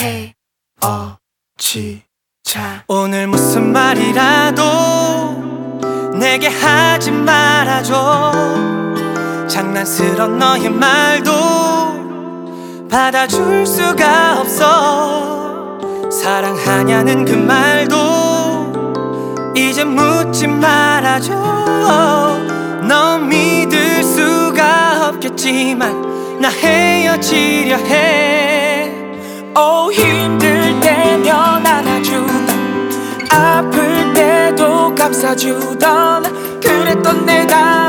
헤어지자. 오늘 무슨 말이라도 내게 하지 말아줘. 장난스런 너의 말도 받아줄 수가 없어. 사랑하냐는 그 말도 이제 묻지 말아줘. 넌 믿을 수가 없겠지만 나 헤어지려 해 오 힘들 때면 안아주던 아플 때도 감싸주던 그랬던 내가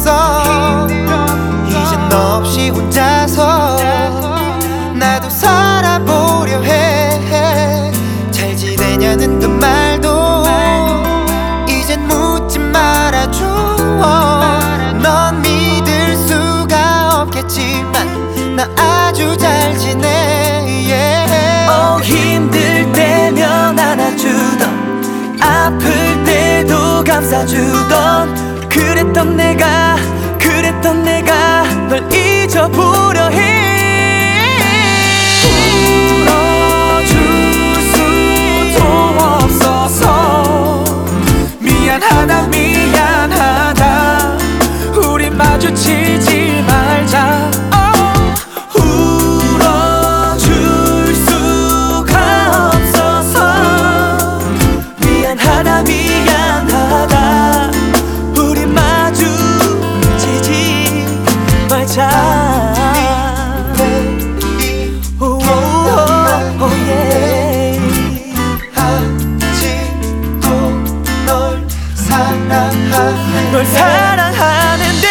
힘들었었어. 이젠 너 없이 혼자서 나도 살아보려 해 잘 지내냐는 그 말도 이젠 묻지 말아줘 넌 믿을 수가 없겠지만 나 아주 잘 지내. Yeah. 어, 힘들 때면 안아주던 아플 때도 감싸주던 그랬던 내가 그랬던 내가 널 잊어보려. 해. 없어서. 미안 널 사랑하는데.